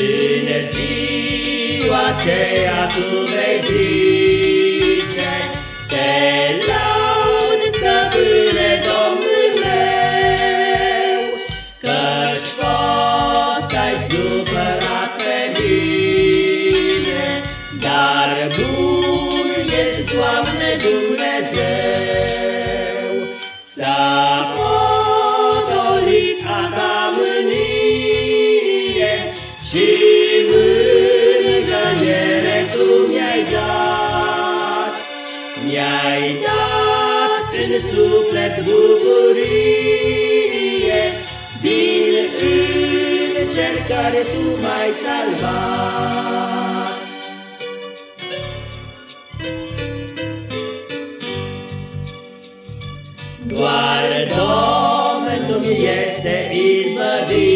În ziua aceea tu vei zice, Te laud, stăpâne, Domnul meu, Căci fost ai supărat pe mine, Dar bun ești, Doamne Dumnezeu, S-a Mi-ai dat în suflet bucurie, din încercare tu m-ai salvat. Doar Domnul este izbăvirea,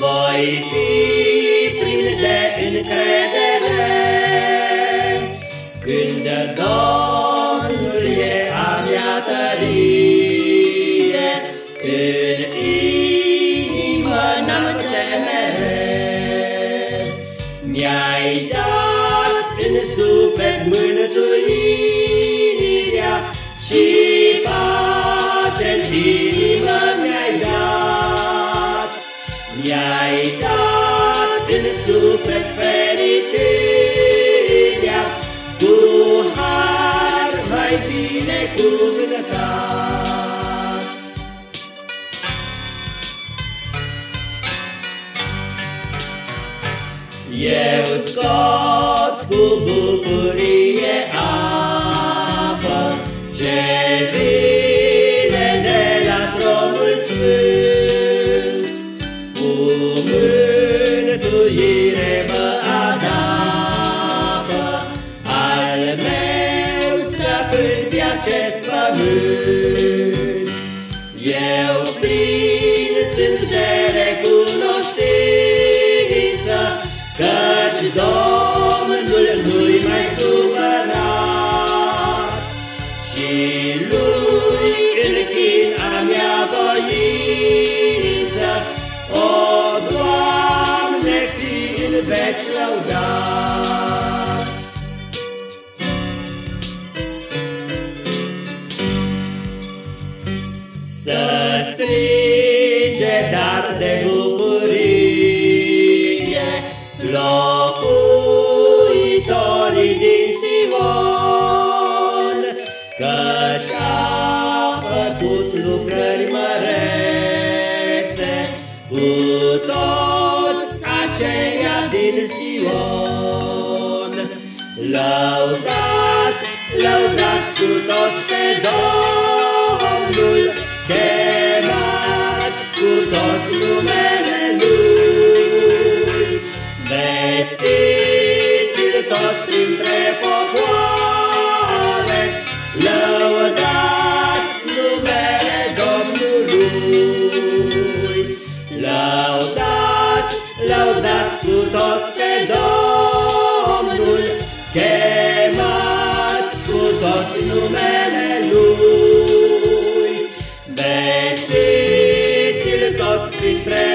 voi fi plin de încredere. Când Domnul e a mea tărie, în inimă n-am temere. Mi-ai dat în suflet mântuirea și pace-n inimă mi-ai dat. Mi-ai dat în suflet fericirea, scot cu bucurie apă ce vine de la tronul sfânt, cu mântuire mă adapă, al meu stăpân pe acest pământ. Eu plin de bucurie locuitorii din Sion, Căci a făcut lucrări mărețe cu toți aceia din Sion. Lăudați, lăudați cu toți pe Domnul, cu toți pe Domnul, chemați cu toți numele Lui. Vestiți-l toți printre popoare,